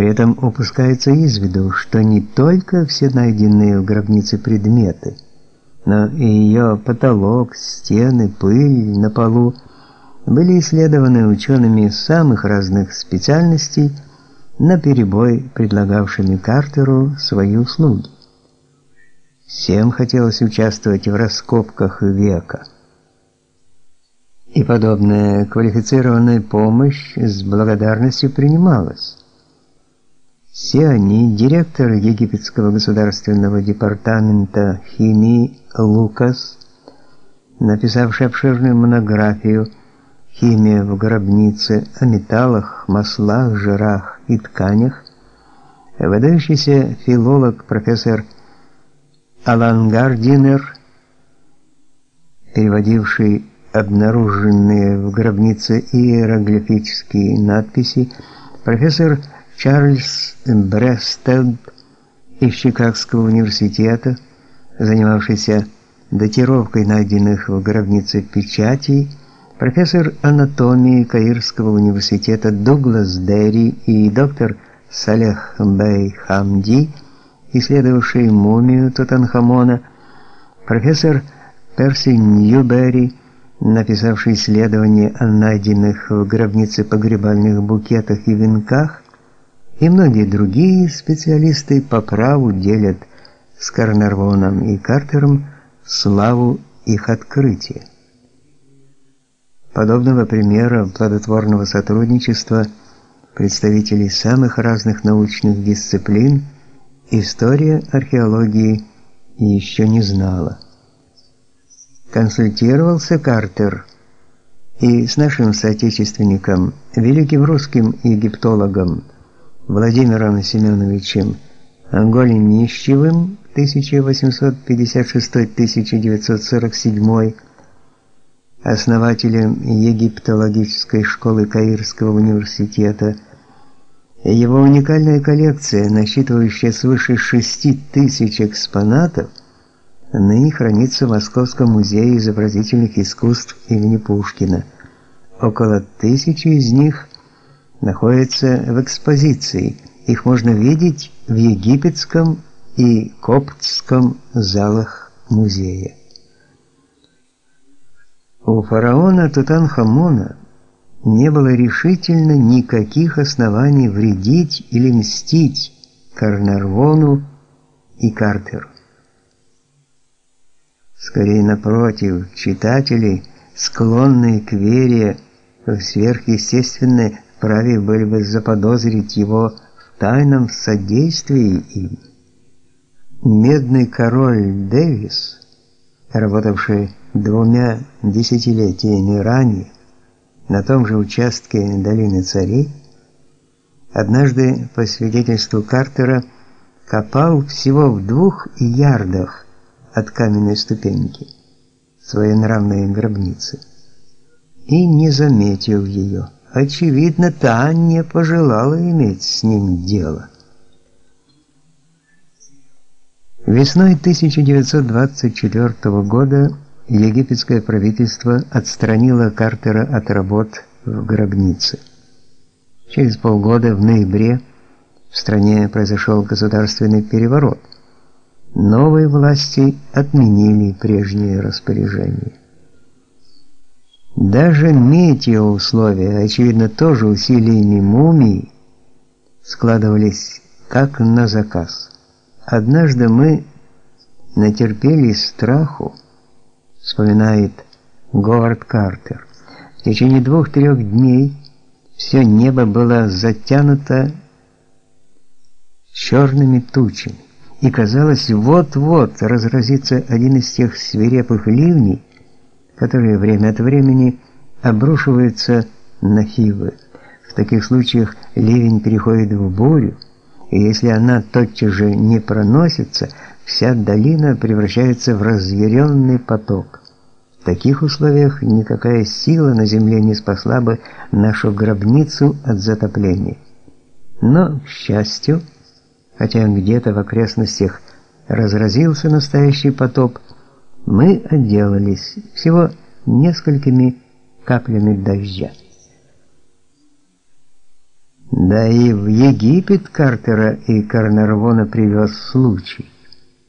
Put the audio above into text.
При этом упускается из виду, что не только все найденные в гробнице предметы, но и ее потолок, стены, пыль на полу были исследованы учеными самых разных специальностей, на перебой предлагавшими Картеру свои услуги. Всем хотелось участвовать в раскопках века. И подобная квалифицированная помощь с благодарностью принималась. Все они, директор египетского государственного департамента химии Лукас, написавший обширную монографию «Химия в гробнице» о металлах, маслах, жирах и тканях, выдающийся филолог профессор Алан Гардинер, переводивший обнаруженные в гробнице иероглифические надписи, профессор Чарльз Брестед из Чикагского университета, занимавшийся датировкой найденных в гробнице печатей, профессор анатомии Каирского университета Дуглас Дерри и доктор Салех Бей Хамди, исследовавший мумию Тутанхамона, профессор Перси Ньюберри, написавший исследование о найденных в гробнице погребальных букетах и венках, и многие другие специалисты по праву делят с Карнарвоном и Картером славу их открытия. Подобного примера плодотворного сотрудничества представителей самых разных научных дисциплин история археологии еще не знала. Консультировался Картер и с нашим соотечественником, великим русским египтологом Владимиром Семеновичем Големищевым 1856-1947, основателем египтологической школы Каирского университета. Его уникальная коллекция, насчитывающая свыше 6 тысяч экспонатов, ныне хранится в Московском музее изобразительных искусств имени Пушкина. Около тысячи из них находятся в экспозиции. Их можно видеть в египетском и коптском залах музея. У фараона Тутанхамона не было решительно никаких оснований вредить или мстить Карнарвону и Картеру. Скорее напротив, читатели, склонные к вере в сверхъестественное, вправе были бы заподозрить его в тайном содействии им. Медный король Дэвис, работавший двумя десятилетиями ранее на том же участке долины Царей, однажды по свидетельству Картера копал всего в двух ярдах от каменной ступеньки своенравной гробницы и не заметил ее. Очевидно, та пожелала иметь с ним дело. Весной 1924 года египетское правительство отстранило Картера от работ в гробнице. Через полгода, в ноябре, в стране произошел государственный переворот. Новые власти отменили прежние распоряжения. Даже метеоусловия, очевидно, тоже усилиями мумии, складывались как на заказ. Однажды мы натерпелись страху, вспоминает Говард Картер. В течение двух-трех дней все небо было затянуто черными тучами, и казалось, вот-вот разразится один из тех свирепых ливней, которые время от времени обрушиваются на Хивы. В таких случаях ливень переходит в бурю, и если она тотчас же не проносится, вся долина превращается в разъяренный поток. В таких условиях никакая сила на земле не спасла бы нашу гробницу от затопления. Но, к счастью, хотя где-то в окрестностях разразился настоящий потоп, мы отделались всего несколькими каплями дождя. Да и в Египет Картера и Карнарвона привез случай.